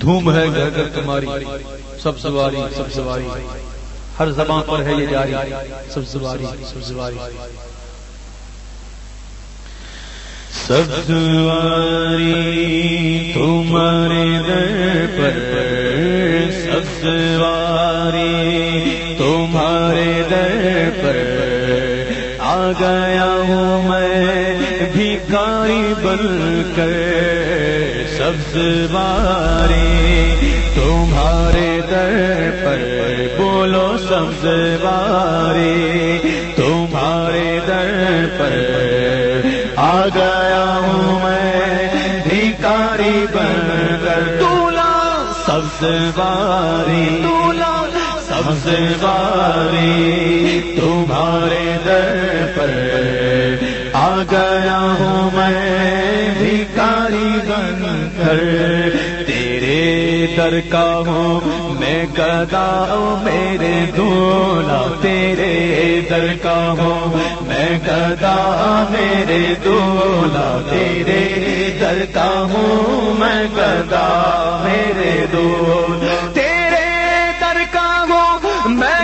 دھوم ہے گھر گھر تمہاری سب سواری سب سواری۔ ہر زبان پر ہے یہ جاری۔ سب سواری سب سواری۔ سب سواری تمہارے در پر، سب سواری تمہارے در پر۔ آ گیا ہوں میں بھیکاری بن کر۔ سبز باری بولو سبز باری تمہارے در پر۔ آ گیا ہوں میں بھیکاری بن کر۔ دولا۔ سبز باری دولا۔ سبز باری در کا ہوں میں گدا میرے دولا تیرے در کا ہوں میں گدا میرے دولا تیرے در کا ہوں میں گدا میرے دولا تیرے در کا ہوں میں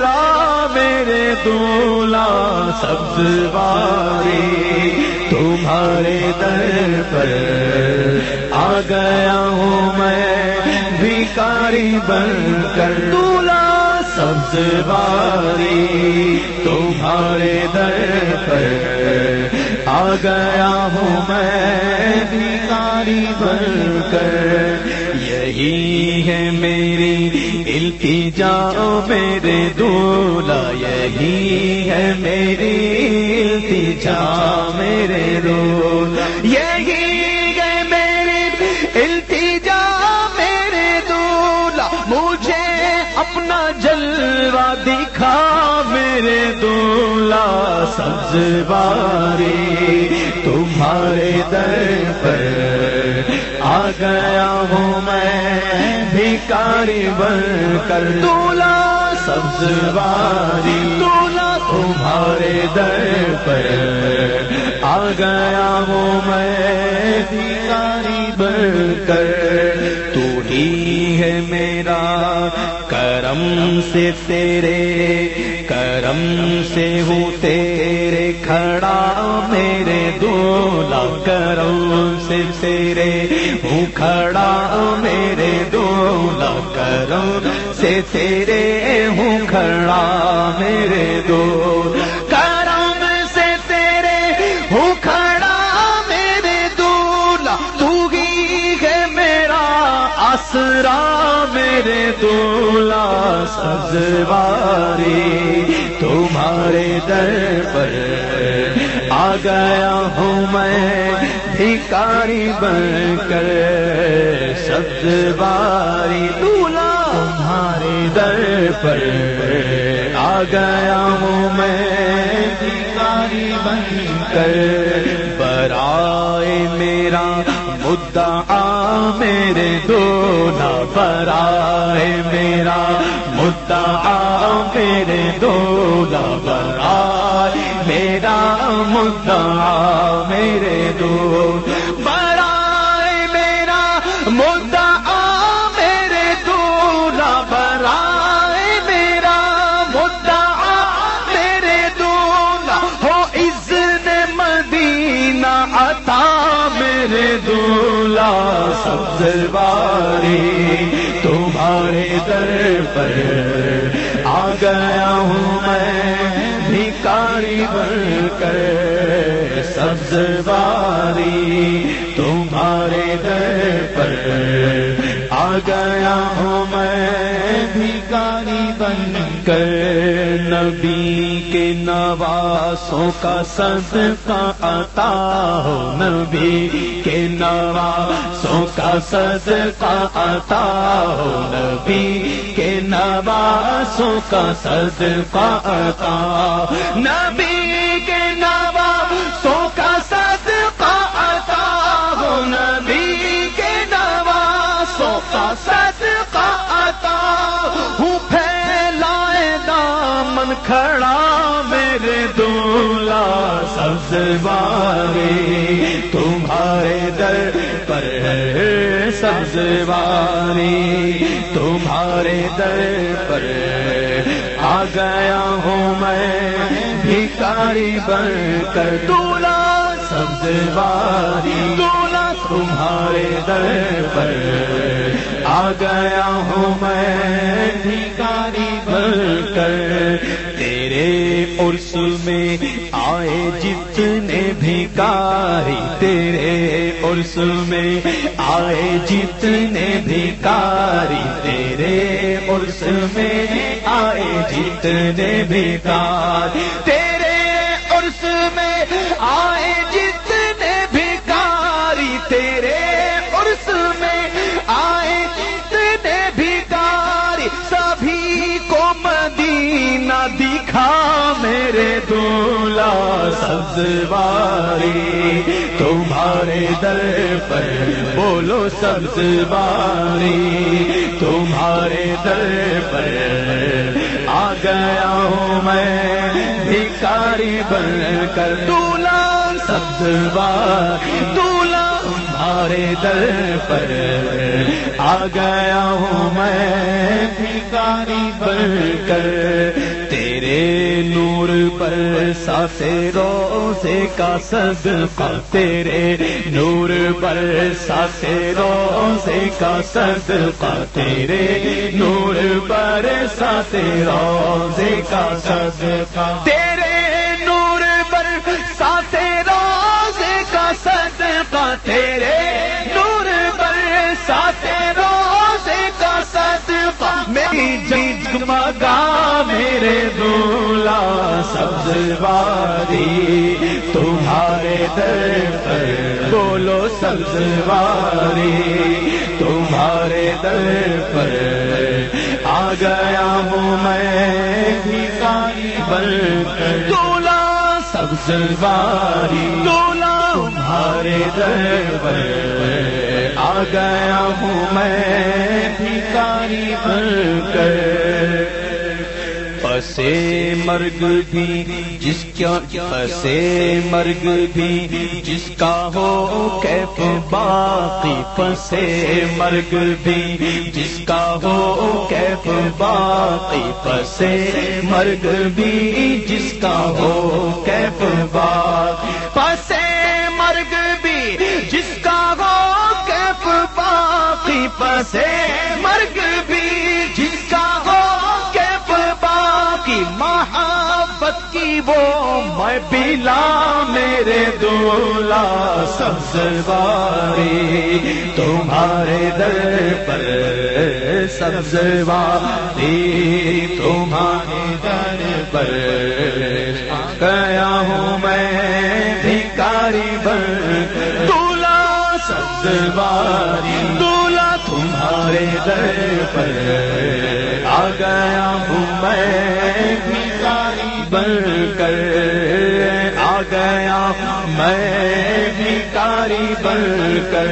دامن میرے دولا سبز باری تمہارے در پر آ گیا ہوں میں، بھیکاری بن کر۔ دولا سبز باری تمہارے در پر آ گیا ہوں میں، بھیکاری بن کر۔ یہی ہے میری التجا میرے دولا، یہی ہے میری التجا میرے دولا، یہی ہے میری التجا میرے دولا، مجھے اپنا جلوہ دکھا میرے دولا، سبز باری تمہارے در پر۔ گیا ہوں میں بھیکاری بن کر۔ دولا سبز باری دولا تمہارے در پر۔ آ گیا ہوں میں بھیکاری بن کر۔ تو ہی ہے میرا کرم سے تیرے کرم سے ہوں تیرے۔ کھڑا میرے دولا کرم سے تیرے۔ کھڑا میرے دولا کرم سے تیرے ہوں کھڑا میرے دو کرم سے تیرے ہوں کھڑا میرے دولا تو ہی ہے میرا آسرا میرے دولا سزواری تمہارے در پر آ گیا ہوں میں بھکاری بن کر سبز باری دولا تمہارے در پر۔ آ گیا ہوں میں بھکاری بن کر برائے مدعا میرے دولا برائے میرا مدعا میرے دولا برائے میرا مدعا میرے دو گیا ہوں میں بھیکاری بن کر۔ نبی کے نواسوں کا صدقہ عطا ہو۔ نبی کے نواسوں کا صدقہ عطا ہو۔ نبی کے نواسوں کا صدقہ عطا نبی کا صدقہ عطا ہوں۔ پھیلا کھڑا میرے دولا سبز باری تمہارے در پر ہے سبز باری تمہارے در پر آ گیا ہوں میں، بھکاری بن کر۔ دولا سبز باری دولا تمہارے در پر آ گیا ہوں میں بھکاری بن کر۔ تیرے عرس میں آئے جتنے بھکاری، تیرے عرس میں آئے جتنے بھکاری، تیرے عرس میں آئے جتنے بھکار۔ تیرے عرس میں آئے میرے دولا سبز باری تمہارے در پر بولو سبز باری تمہارے در پر آ گیا ہوں میں، بھکاری بن کر دولا سبزواری، دولا تمہارے در پر آ گیا ہوں میں، بھکاری بن کر تیرے نور پر ساسے روزے کا صدقہ، تیرے نور پر ساسے روزے کا صدقہ، تیرے نور پر ساسے روزے کا صدقہ۔ تیرے نور پر ساسے روزے کا صدقہ، تیرے جی، جی، جگمگا میرے دولا سبز باری تمہارے در پر بولو سبز باری تمہارے در پر آ گیا ہوں میں بھکاری بن کر۔ دولا سبز باری دولا تمہارے در پر۔ آ گیا ہوں میں بھکاری بن کر۔ پسے مرگ بھی، جس کا پسے مرگ بھی، جس کا ہو کیف باقی۔ پسے مرگ بھی، جس کا ہو کیف باقی۔ پسے مرگ بھی، جس کا ہو کیف باقی۔ پسے مرگ بھی، جس کا پسے مرگ بھی جس کا ہو، کیف باقی محبت کی وہ میں بلا میرے دولا سبز باری تمہارے در پر سبز باری تمہارے در پر گیا میں بھکاری بن کر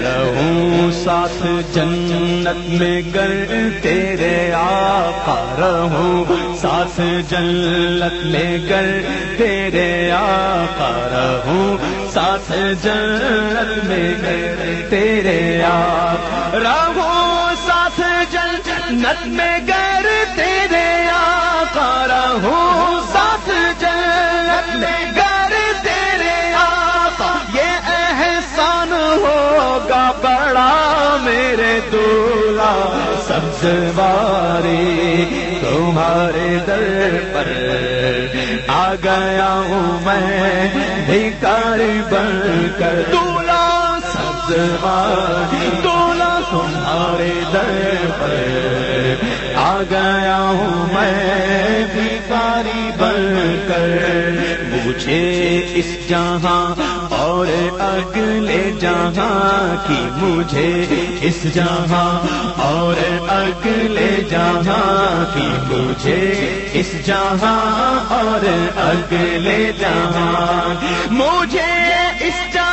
رہوں ساتھ جنت میں گر تیرے آقا رہوں ساتھ جنت میں گر تیرے آقا رہوں ساتھ جنت میں گر تیرے آقا رہوں ساتھ جنت میں گر تیرے آقا رہوں میرے دولا سبز باری تمہارے در پر آ گیا ہوں میں بھکاری بن کر۔ دولا سبز باری دولا تمہارے در پر آ گیا ہوں میں بھکاری بن کر۔ مجھے اس جہاں اور اگلے جہاں کی مجھے اس جہاں اور اگلے جہاں کی مجھے اس جہاں اور اگلے جہاں مجھے اس جہاں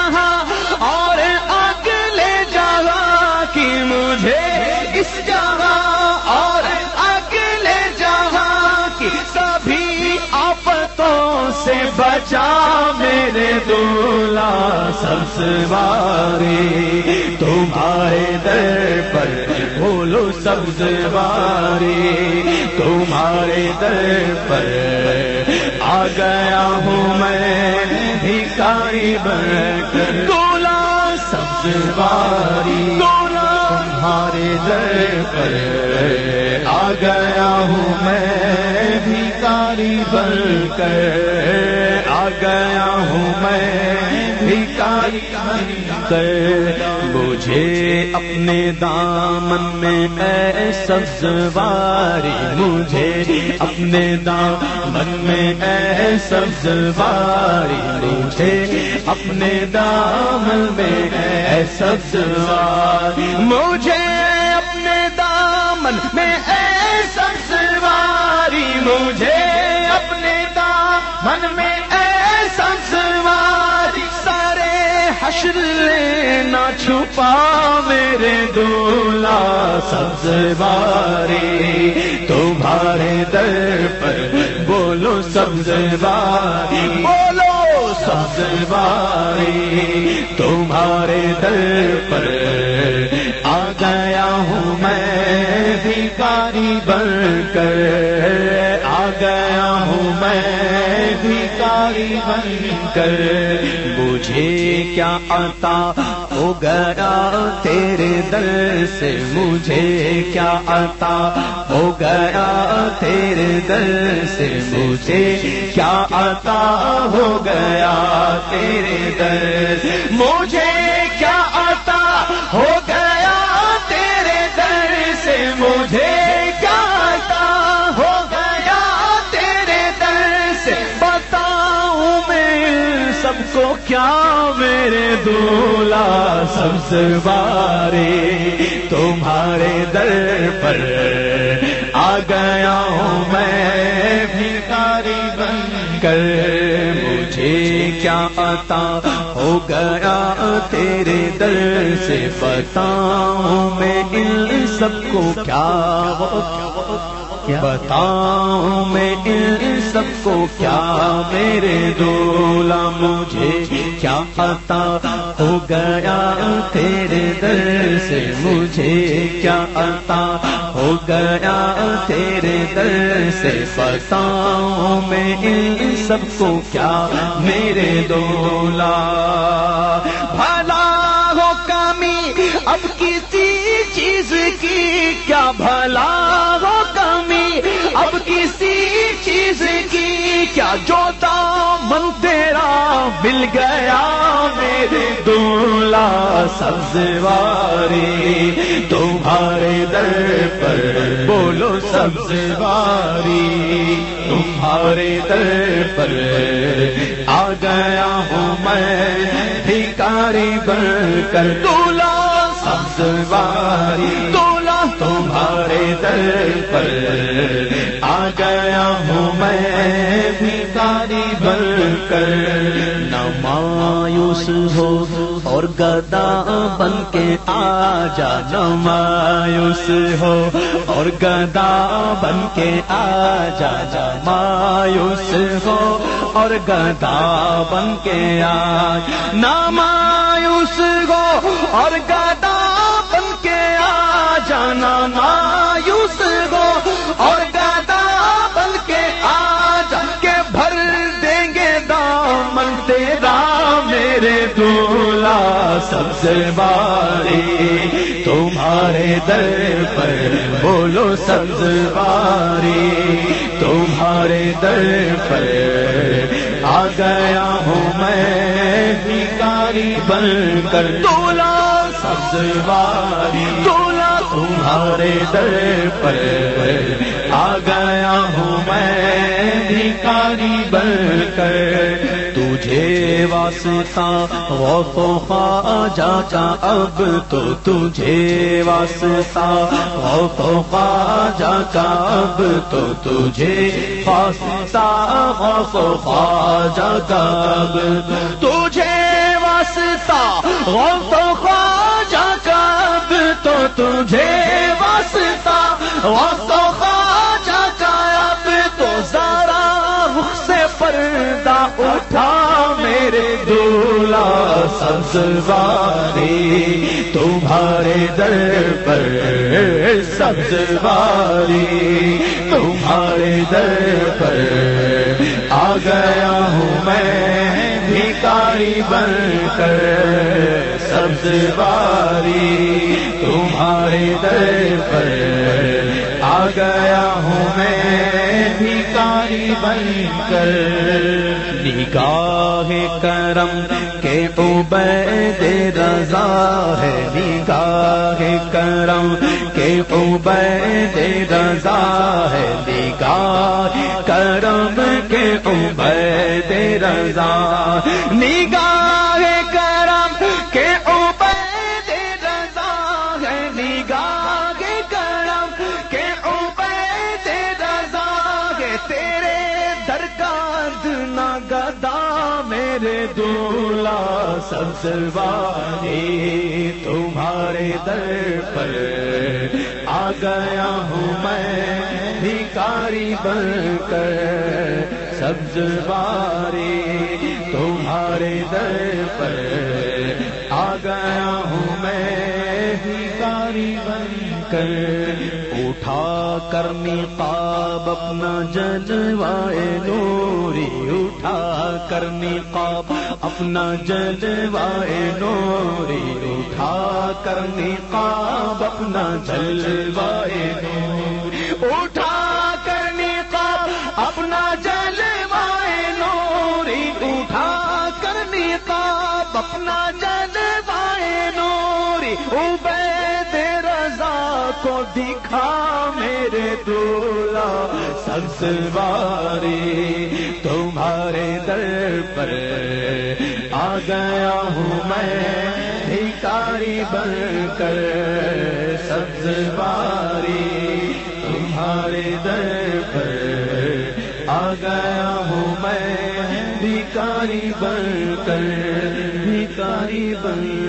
بچا میرے دولا سبز باری۔ تمہارے در پر بولو سبز باری۔ تمہارے در پر آ گیا ہوں میں بھکاری بن کر دولا سبز باری۔ دولا تمہارے در پر آ گیا ہوں میں بھکاری بن کر آ گیا ہوں میں بھکاری کر؟ مجھے اپنے دامن میں اے سبزواری، مجھے اپنے دامن میں اے سبزواری، مجھے اپنے دامن میں اے سبزواری، مجھے اپنے دامن میں چھپا میرے دولا سبز باری تمہارے در پر بولو سبز باری بولو سبز باری تمہارے در پر آ گیا ہوں میں بھکاری بن کر۔ آ گیا ہوں میں بھکاری بن کر۔ مجھے کیا عطا ہو گیا تیرے در سے مجھے کیا عطا ہو گیا تیرے در سے مجھے کیا عطا ہو گیا تیرے در سے مجھے کیا عطا ہو گیا تیرے در سے مجھے کیا میرے دولا سبز بارے تمہارے در پر آ گیا ہوں میں بھکاری بن کر۔ مجھے کیا عطا ہو گیا تیرے در سے بتاؤں میں ان سب کو کیا بتاؤں میں ان سب کو کیا میرے دولا مجھے کیا عطا ہو گیا تیرے در سے مجھے کیا عطا ہو گیا تیرے در سے بتاؤں میں ان سب کو کیا میرے دولا بھلا ہو کمی اب کسی چیز کی کیا بھلا ہو اب کسی چیز کی کیا جو دامن تیرا مل گیا میرے دولا سبز واری تمہارے در پر بولو سبزواری۔ تمہارے در پر آ گیا ہوں میں، بھکاری بن کر دولا سبزواری۔ تمہارے در پر آ گیا ہوں میں بھکاری بن کر۔ نہ مایوس ہو اور گدا بن کے آ جا نہ مایوس ہو اور گدا بن کے آ جا جا مایوس ہو اور گدا بن کے آ نہ مایوس ہو اور گدا جانا مایوس ہو اور گدا بن کے آ جا کے بھر دیں گے دامن تیرا میرے دولا سبز باری تمہارے در پر بولو سبز باری تمہارے در پر آ گیا ہوں میں بھکاری بن کر دولا سبز باری دولا تمہارے در پر آ گیا ہوں میں بھکاری بن کر تجھے واسطہ غوث و خواجہ کا اب تو تجھے واسطہ غوث و خواجہ کا اب تو تجھے واسطہ و خواجہ اب تجھے واسطہ و تجھے واسطہ غوث و خواجہ کا اب تو ذرا رخ سے پردہ سبز باری تمہارے در پر سبز باری تمہارے در پر آ گیا ہوں میں بھیکاری بن کر سبز باری تمہارے در پر آ گیا ہوں میں بھیکاری بن کر۔ نگاہ کرم کے عبید رضا ہے۔ نگاہ کرم کے عبید رضا ہے۔ نگاہ کرم کے عبید رضا۔ نگاہ سبز باری تمہارے در پر آ گیا ہوں میں بھیکاری بن کر سبز باری تمہارے در پر آ گیا ہوں میں بھیکاری بن کر اٹھا کر نقاب اپنا جلوائے نوری، اٹھا کر نقاب اپنا جلوائے نوری، اٹھا کر نقاب اپنا جلوائے نوری، اٹھا کر نقاب اپنا جلوائے نوری، اٹھا کر نقاب اپنا جلوائے کو دکھا میرے دولا سبز باری تمہارے در پر آ گیا ہوں میں، بھیکاری بن کر سبز باری تمہارے در پر آ گیا ہوں میں، بھیکاری بن کر، بھیکاری بن